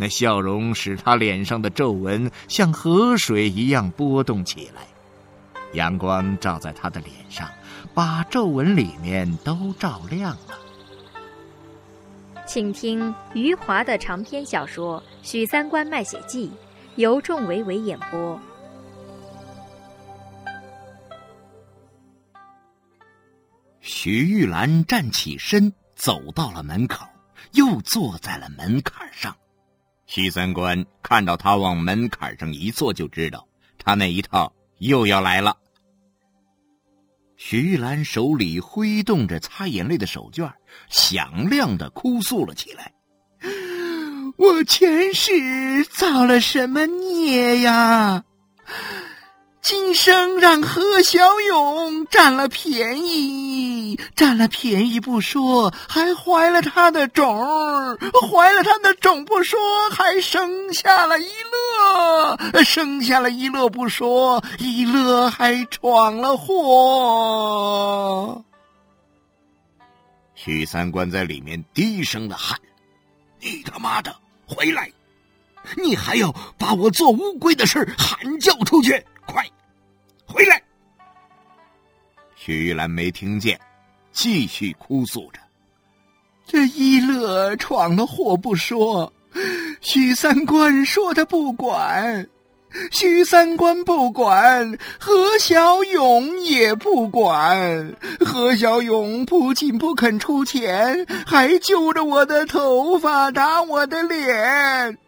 那笑容使他脸上的皱纹像河水一样波动起来，阳光照在他的脸上，把皱纹里面都照亮了。请听余华的长篇小说《许三观卖血记》，由仲维维演播。徐玉兰站起身，走到了门口，又坐在了门槛上。徐三观看到他往门槛上一坐，就知道他那一套又要来了。徐玉兰手里挥动着擦眼泪的手绢，响亮的哭诉了起来：“我前世造了什么孽呀？今生让何小勇占了便宜，占了便宜不说，还怀了他的种怀了他的种不说，还生下了一乐，生下了一乐不说，一乐还闯了祸。许三观在里面低声的喊：“你他妈的回来！你还要把我做乌龟的事喊叫出去！快回来！”许玉兰没听见，继续哭诉着：“这一乐闯了祸不说。”许三观说他不管，许三观不管，何小勇也不管。何小勇不仅不肯出钱，还揪着我的头发打我的脸。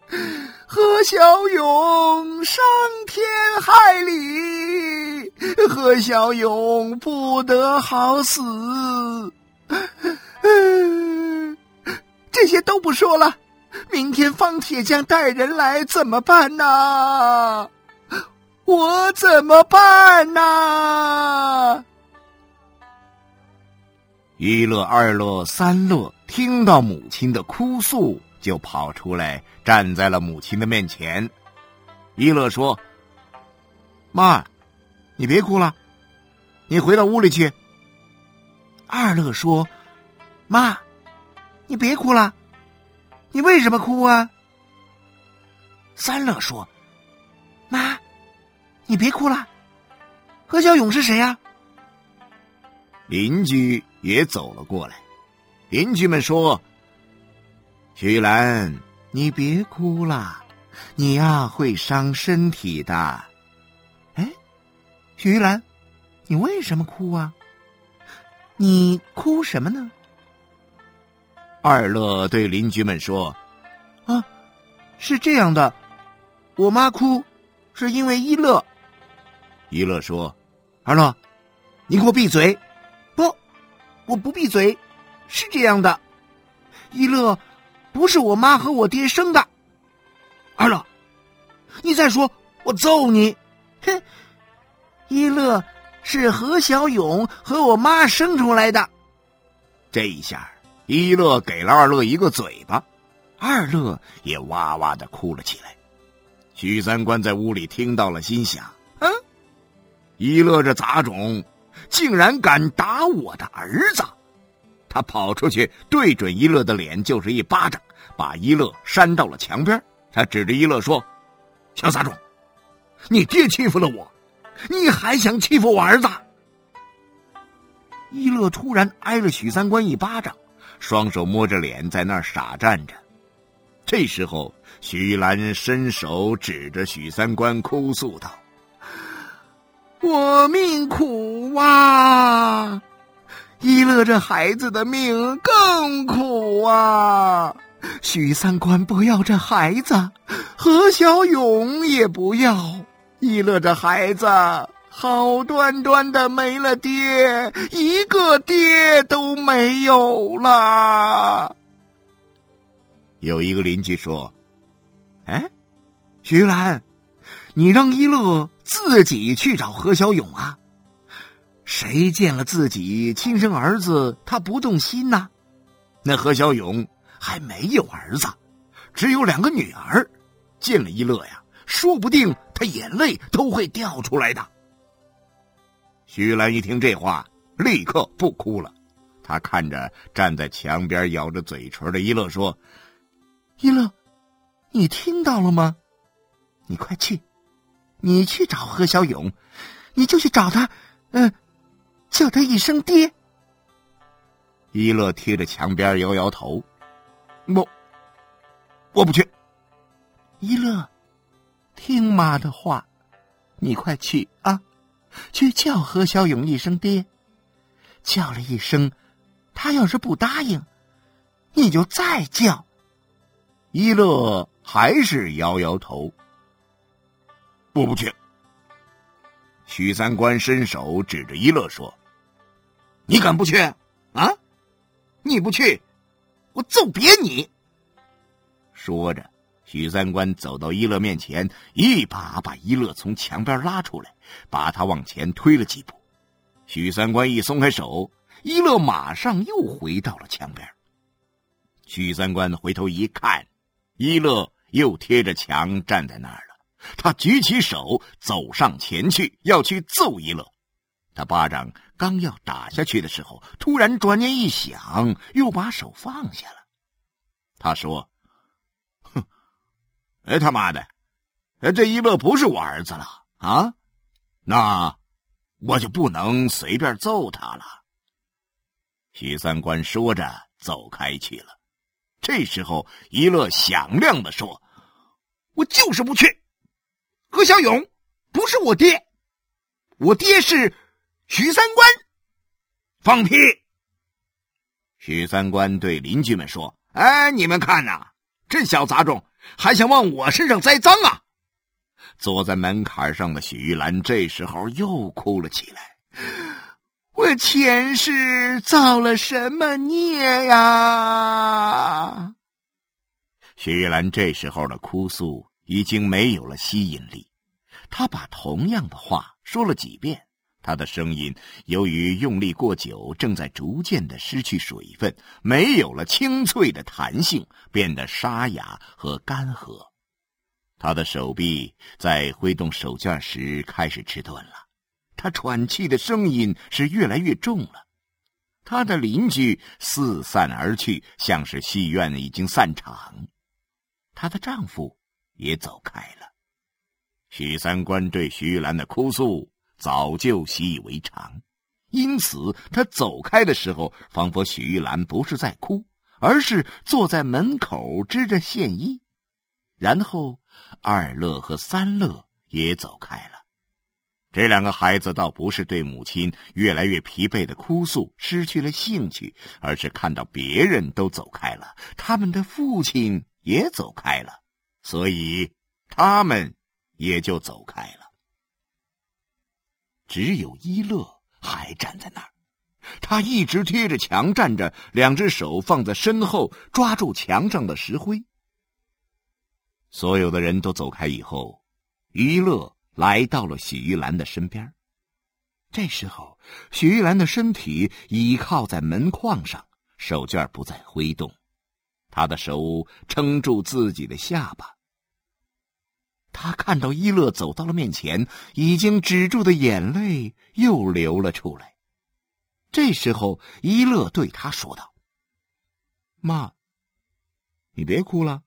何小勇上天害理，何小勇不得好死。这些都不说了。明天方铁匠带人来怎么办呢？我怎么办呢？一乐、二乐、三乐听到母亲的哭诉，就跑出来站在了母亲的面前。一乐说：“妈，你别哭了，你回到屋里去。”二乐说：“妈，你别哭了。”你为什么哭啊？三乐说：“妈，你别哭了。何小勇是谁呀？”邻居也走了过来。邻居们说：“徐兰，你别哭了，你呀会伤身体的。”哎，徐兰，你为什么哭啊？你哭什么呢？二乐对邻居们说：“啊，是这样的，我妈哭，是因为一乐。”一乐说：“二乐，你给我闭嘴！不，我不闭嘴。是这样的，一乐不是我妈和我爹生的。二乐，你再说，我揍你！哼，一乐是何小勇和我妈生出来的。这一下。”一乐给了二乐一个嘴巴，二乐也哇哇的哭了起来。许三观在屋里听到了，心想：“嗯，一乐这杂种，竟然敢打我的儿子！”他跑出去，对准一乐的脸就是一巴掌，把一乐扇到了墙边。他指着一乐说：“小杂种，你爹欺负了我，你还想欺负我儿子？”一乐突然挨了许三观一巴掌。双手摸着脸，在那儿傻站着。这时候，许兰伸手指着许三观，哭诉道：“我命苦啊！一乐这孩子的命更苦啊！许三观不要这孩子，何小勇也不要。一乐这孩子。”好端端的没了爹，一个爹都没有了。有一个邻居说：“哎，徐兰，你让一乐自己去找何小勇啊？谁见了自己亲生儿子，他不动心呐？那何小勇还没有儿子，只有两个女儿，见了一乐呀，说不定他眼泪都会掉出来的。徐兰一听这话，立刻不哭了。他看着站在墙边咬着嘴唇的一乐说：“一乐，你听到了吗？你快去，你去找何小勇，你就去找他，嗯。”叫他一声爹。一乐贴着墙边摇摇头，我我不去。一乐，听妈的话，你快去啊，去叫何小勇一声爹。叫了一声，他要是不答应，你就再叫。一乐还是摇摇头，我不去。许三观伸手指着一乐说。你敢不去啊？你不去，我揍扁你！说着，许三观走到一乐面前，一把把一乐从墙边拉出来，把他往前推了几步。许三观一松开手，一乐马上又回到了墙边。许三观回头一看，一乐又贴着墙站在那儿了。他举起手走上前去，要去揍一乐。他巴掌刚要打下去的时候，突然转念一想，又把手放下了。他说：“，哎他妈的，哎这一乐不是我儿子了啊，那我就不能随便揍他了。”许三观说着走开去了。这时候，一乐响亮的说：“我就是不去。何小勇不是我爹，我爹是。”许三观，放屁！许三观对邻居们说：“哎，你们看呐，这小杂种还想往我身上栽赃啊！”坐在门槛上的许玉兰这时候又哭了起来：“我前世造了什么孽呀？”许玉兰这时候的哭诉已经没有了吸引力，她把同样的话说了几遍。他的声音由于用力过久，正在逐渐的失去水分，没有了清脆的弹性，变得沙哑和干涸。他的手臂在挥动手绢时开始迟钝了，他喘气的声音是越来越重了。他的邻居四散而去，像是戏院已经散场。她的丈夫也走开了。许三观对徐玉兰的哭诉。早就习以为常，因此他走开的时候，仿佛许玉兰不是在哭，而是坐在门口织着线衣。然后，二乐和三乐也走开了。这两个孩子倒不是对母亲越来越疲惫的哭诉失去了兴趣，而是看到别人都走开了，他们的父亲也走开了，所以他们也就走开了。只有一乐还站在那儿，他一直贴着墙站着，两只手放在身后，抓住墙上的石灰。所有的人都走开以后，一乐来到了许玉兰的身边。这时候，许玉兰的身体倚靠在门框上，手绢不再挥动，他的手撑住自己的下巴。他看到一乐走到了面前，已经止住的眼泪又流了出来。这时候，一乐对他说道：“妈，你别哭了，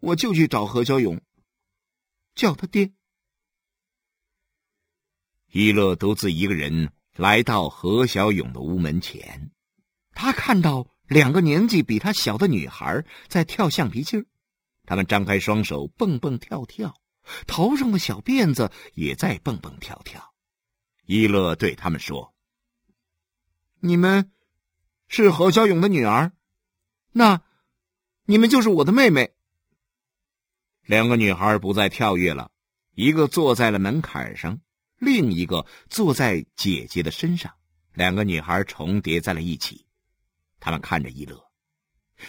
我就去找何小勇，叫他爹。”一乐独自一个人来到何小勇的屋门前，他看到两个年纪比他小的女孩在跳橡皮筋儿。他们张开双手蹦蹦跳跳，头上的小辫子也在蹦蹦跳跳。一乐对他们说：“你们是何小勇的女儿，那你们就是我的妹妹。”两个女孩不再跳跃了，一个坐在了门槛上，另一个坐在姐姐的身上。两个女孩重叠在了一起。他们看着一乐。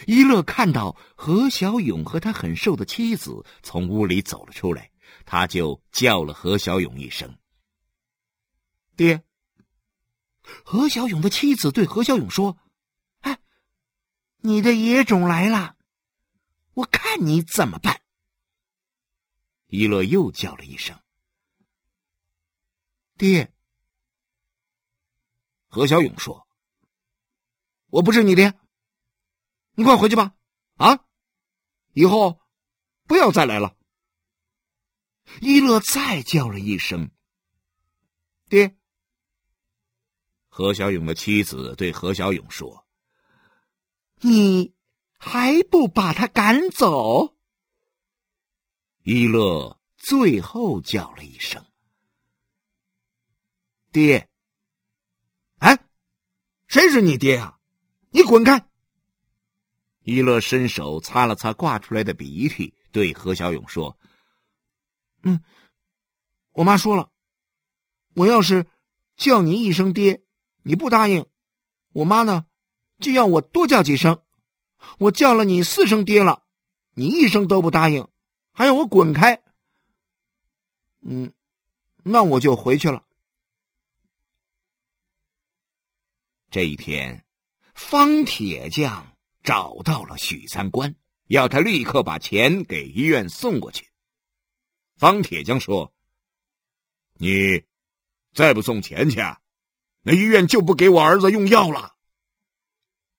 一乐看到何小勇和他很瘦的妻子从屋里走了出来，他就叫了何小勇一声：“爹。”何小勇的妻子对何小勇说：“哎，你的野种来了，我看你怎么办。”一乐又叫了一声：“爹。”何小勇说：“我不是你爹，你快回去吧，啊，以后不要再来了。”一乐再叫了一声：“爹。”何小勇的妻子对何小勇说：“你还不把他赶走？”一乐最后叫了一声：“爹！”哎，谁是你爹啊？你滚开！一乐伸手擦了擦挂出来的鼻涕，对何小勇说：“嗯，我妈说了，我要是叫你一声爹。”你不答应，我妈呢，就要我多叫几声。我叫了你四声爹了，你一声都不答应，还要我滚开。嗯，那我就回去了。这一天，方铁匠找到了许三观，要他立刻把钱给医院送过去。方铁匠说：“你再不送钱去。”那医院就不给我儿子用药了。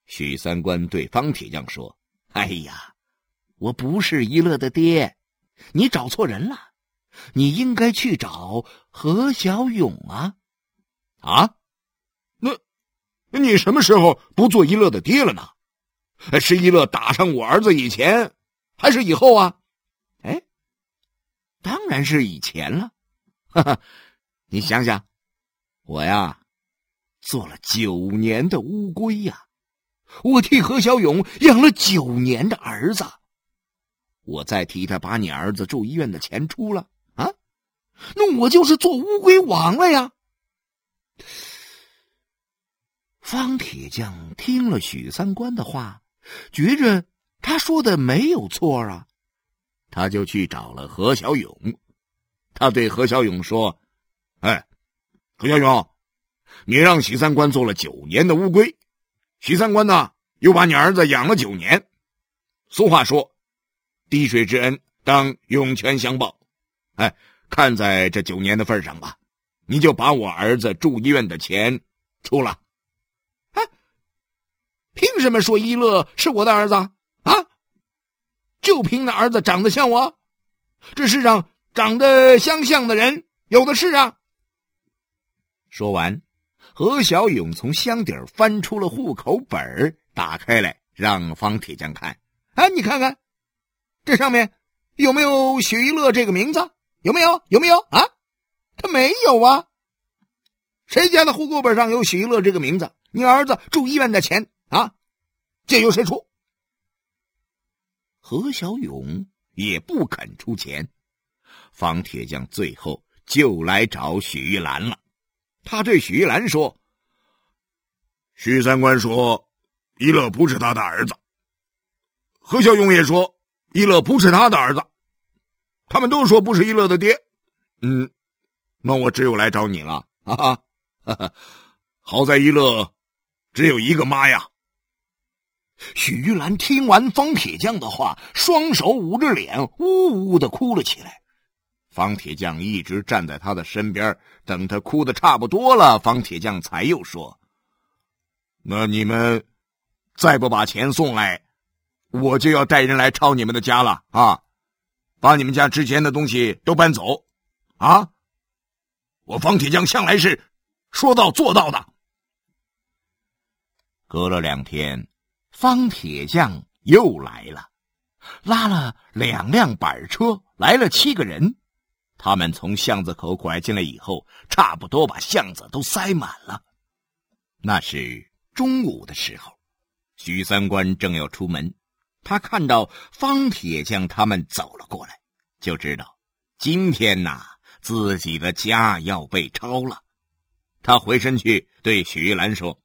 许三观对方铁匠说：“哎呀，我不是一乐的爹，你找错人了，你应该去找何小勇啊！啊，那，那你什么时候不做一乐的爹了呢？是一乐打上我儿子以前，还是以后啊？哎，当然是以前了。哈哈，你想想，我呀。”做了九年的乌龟呀，我替何小勇养了九年的儿子，我再替他把你儿子住医院的钱出了啊，那我就是做乌龟王了呀。方铁匠听了许三观的话，觉着他说的没有错啊，他就去找了何小勇，他对何小勇说：“哎，何小勇。”你让许三观做了九年的乌龟，许三观呢又把你儿子养了九年。俗话说：“滴水之恩，当涌泉相报。”哎，看在这九年的份上吧，你就把我儿子住医院的钱出了。凭什么说一乐是我的儿子啊？就凭那儿子长得像我？这世上长得相像的人有的是啊。说完。何小勇从箱底翻出了户口本打开来让方铁匠看。哎，你看看，这上面有没有许一乐这个名字？有没有？有没有啊？他没有啊。谁家的户口本上有许一乐这个名字？你儿子住医院的钱啊，这由谁出？何小勇也不肯出钱。方铁匠最后就来找许玉兰了。他对许玉兰说：“许三观说，一乐不是他的儿子。何小勇也说，一乐不是他的儿子。他们都说不是一乐的爹。嗯，那我只有来找你了。哈哈，哈哈，好在一乐只有一个妈呀。”许玉兰听完方铁匠的话，双手捂着脸，呜呜的哭了起来。方铁匠一直站在他的身边，等他哭的差不多了，方铁匠才又说：“那你们再不把钱送来，我就要带人来抄你们的家了啊！把你们家值钱的东西都搬走啊！我方铁匠向来是说到做到的。”隔了两天，方铁匠又来了，拉了两辆板车，来了七个人。他们从巷子口拐进来以后，差不多把巷子都塞满了。那是中午的时候，许三观正要出门，他看到方铁匠他们走了过来，就知道今天呐自己的家要被抄了。他回身去对许玉兰说：“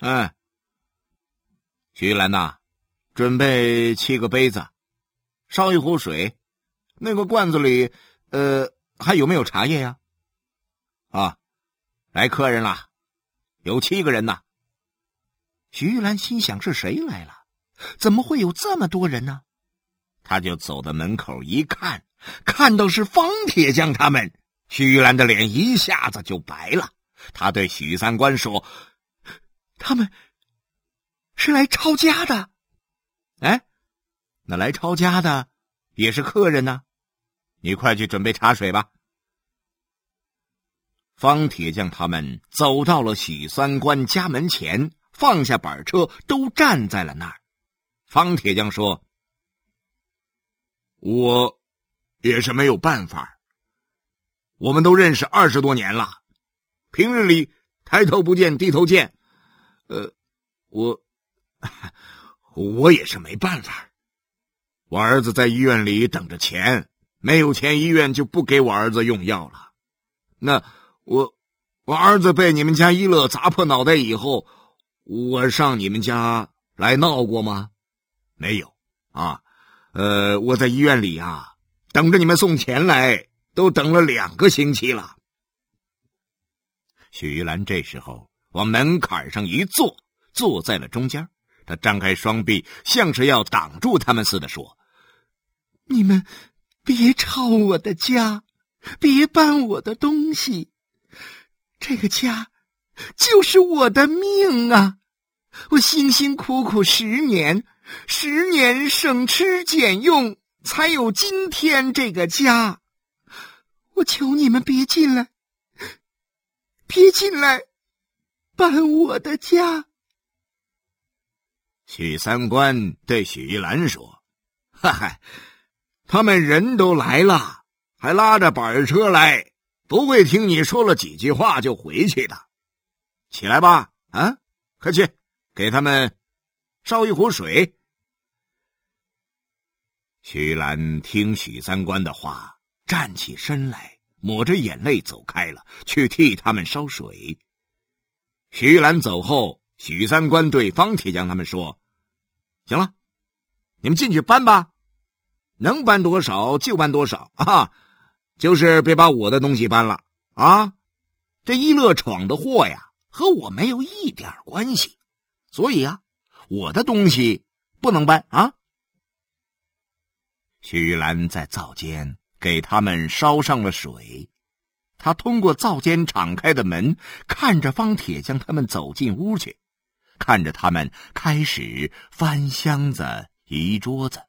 嗯，徐玉兰呐，准备七个杯子，烧一壶水。那个罐子里，呃，还有没有茶叶呀？啊，来客人了，有七个人呢。徐玉兰心想：是谁来了？怎么会有这么多人呢？他就走到门口一看，看到是方铁匠他们。徐玉兰的脸一下子就白了。他对许三观说：“他们是来抄家的。”哎，那来抄家的也是客人呢。你快去准备茶水吧。方铁匠他们走到了许三观家门前，放下板车，都站在了那儿。方铁匠说：“我也是没有办法。我们都认识二十多年了，平日里抬头不见低头见。呃，我 我也是没办法。我儿子在医院里等着钱。”没有钱，医院就不给我儿子用药了。那我，我儿子被你们家一乐砸破脑袋以后，我上你们家来闹过吗？没有啊。呃，我在医院里啊，等着你们送钱来，都等了两个星期了。许玉兰这时候往门槛上一坐，坐在了中间。他张开双臂，像是要挡住他们似的说：“你们。”别抄我的家，别搬我的东西。这个家就是我的命啊！我辛辛苦苦十年，十年省吃俭用，才有今天这个家。我求你们别进来，别进来，搬我的家。许三观对许玉兰说：“哈哈。”他们人都来了，还拉着板车来，不会听你说了几句话就回去的。起来吧，啊，快去给他们烧一壶水。徐兰听许三观的话，站起身来，抹着眼泪走开了，去替他们烧水。徐兰走后，许三观对方铁匠他们说：“行了，你们进去搬吧。”能搬多少就搬多少啊，就是别把我的东西搬了啊！这一乐闯的祸呀，和我没有一点关系，所以啊，我的东西不能搬啊。徐兰在灶间给他们烧上了水，他通过灶间敞开的门，看着方铁匠他们走进屋去，看着他们开始翻箱子、移桌子。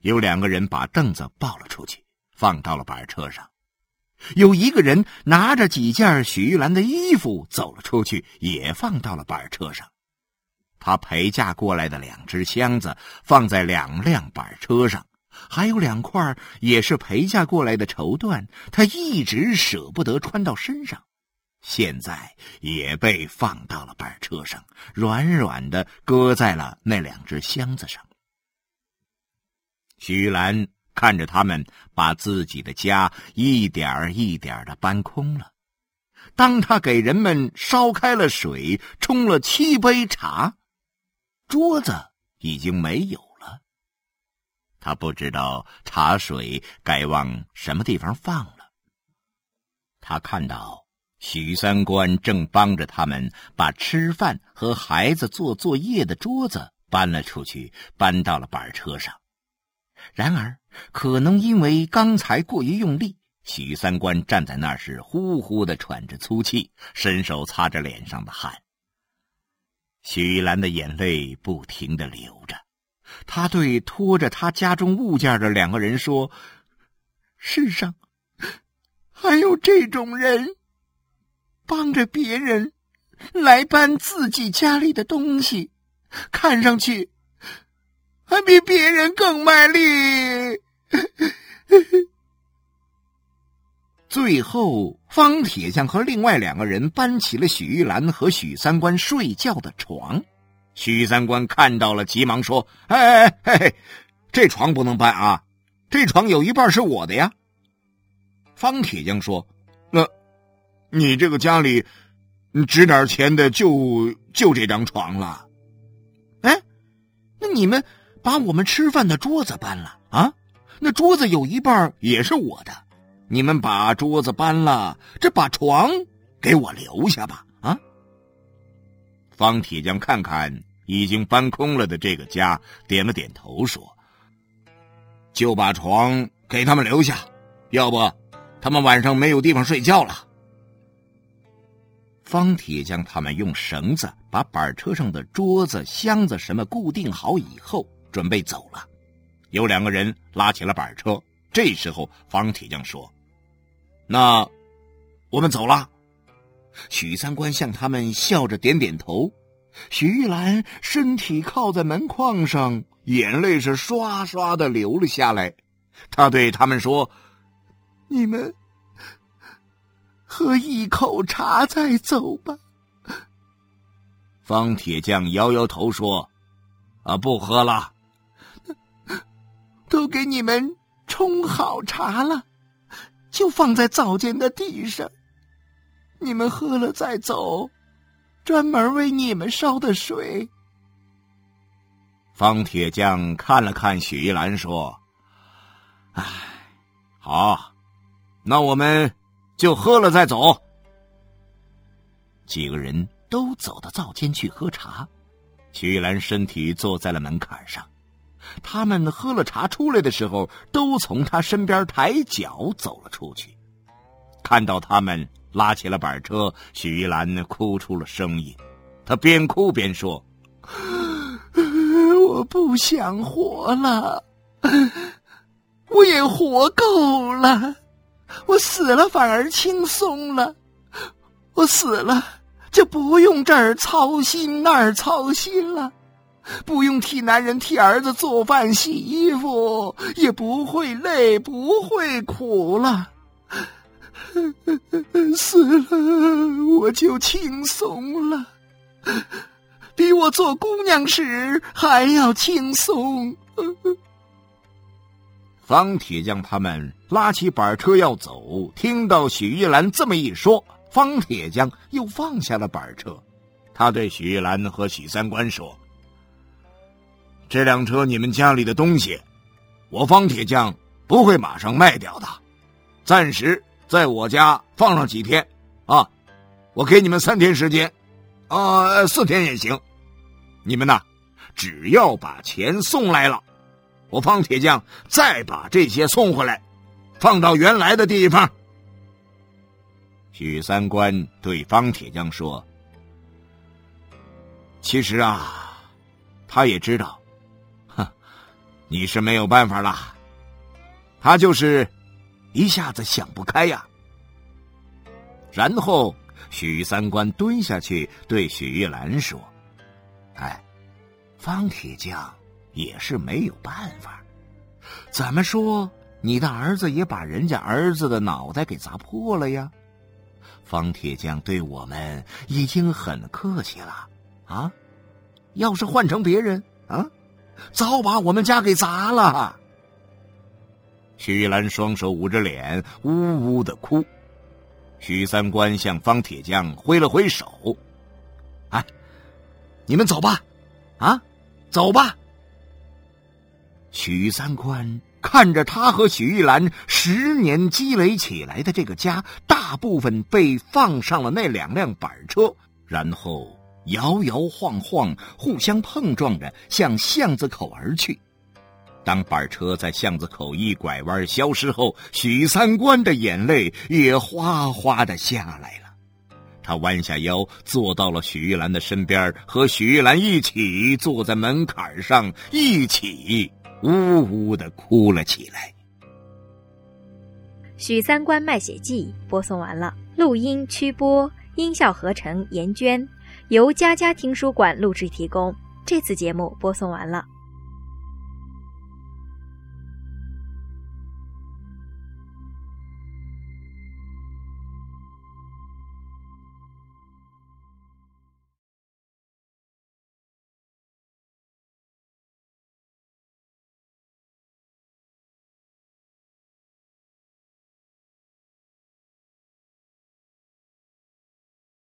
有两个人把凳子抱了出去，放到了板车上。有一个人拿着几件许玉兰的衣服走了出去，也放到了板车上。他陪嫁过来的两只箱子放在两辆板车上，还有两块也是陪嫁过来的绸缎，他一直舍不得穿到身上，现在也被放到了板车上，软软的搁在了那两只箱子上。徐兰看着他们把自己的家一点一点的搬空了。当他给人们烧开了水，冲了七杯茶，桌子已经没有了。他不知道茶水该往什么地方放了。他看到许三观正帮着他们把吃饭和孩子做作业的桌子搬了出去，搬到了板车上。然而，可能因为刚才过于用力，许三观站在那儿是呼呼的喘着粗气，伸手擦着脸上的汗。许兰的眼泪不停的流着，他对拖着他家中物件的两个人说：“世上还有这种人，帮着别人来搬自己家里的东西，看上去……”还比别人更卖力。最后，方铁匠和另外两个人搬起了许玉兰和许三观睡觉的床。许三观看到了，急忙说：“哎哎哎，这床不能搬啊！这床有一半是我的呀。”方铁匠说：“，你这个家里值点钱的，就就这张床了。”哎那你们把我们吃饭的桌子搬了啊？那桌子有一半也是我的，你们把桌子搬了，这把床给我留下吧啊！方铁匠看看已经搬空了的这个家，点了点头说：“就把床给他们留下，要不他们晚上没有地方睡觉了。”方铁匠他们用绳子把板车上的桌子、箱子什么固定好以后，准备走了。有两个人拉起了板车。这时候，方铁匠说：“那我们走了。”许三观向他们笑着点点头。许玉兰身体靠在门框上，眼泪是刷刷的流了下来。他对他们说：“你们。”喝一口茶再走吧。方铁匠摇摇头说：“啊，不喝了，都给你们冲好茶了，就放在灶间的地上。你们喝了再走，专门为你们烧的水。”方铁匠看了看许玉兰说：“唉，好，那我们。”就喝了再走。几个人都走到灶间去喝茶，徐兰身体坐在了门槛上。他们喝了茶出来的时候，都从他身边抬脚走了出去。看到他们拉起了板车，许玉兰哭出了声音。她边哭边说：“我不想活了，我也活够了。”我死了反而轻松了，我死了就不用这儿操心那儿操心了，不用替男人替儿子做饭洗衣服，也不会累不会苦了。死了我就轻松了，比我做姑娘时还要轻松。方铁匠他们拉起板车要走，听到许玉兰这么一说，方铁匠又放下了板车。他对许玉兰和许三观说：“这辆车你们家里的东西，我方铁匠不会马上卖掉的，暂时在我家放上几天，啊，我给你们三天时间，啊，四天也行。你们呐，只要把钱送来了。”我方铁匠再把这些送回来，放到原来的地方。许三观对方铁匠说：“其实啊，他也知道，哼，你是没有办法了。他就是一下子想不开呀。”然后许三观蹲下去对许玉兰说：“哎，方铁匠。”也是没有办法，怎么说？你的儿子也把人家儿子的脑袋给砸破了呀！方铁匠对我们已经很客气了啊！要是换成别人啊，早把我们家给砸了。徐玉兰双手捂着脸，呜呜的哭。徐三观向方铁匠挥了挥手：“哎，你们走吧，啊，走吧。”许三观看着他和许玉兰十年积累起来的这个家，大部分被放上了那两辆板车，然后摇摇晃晃，互相碰撞着向巷子口而去。当板车在巷子口一拐弯消失后，许三观的眼泪也哗哗的下来了。他弯下腰，坐到了许玉兰的身边，和许玉兰一起坐在门槛上，一起。呜呜的哭了起来。《许三观卖血记》播送完了，录音、曲播、音效合成严娟，由佳佳听书馆录制提供。这次节目播送完了。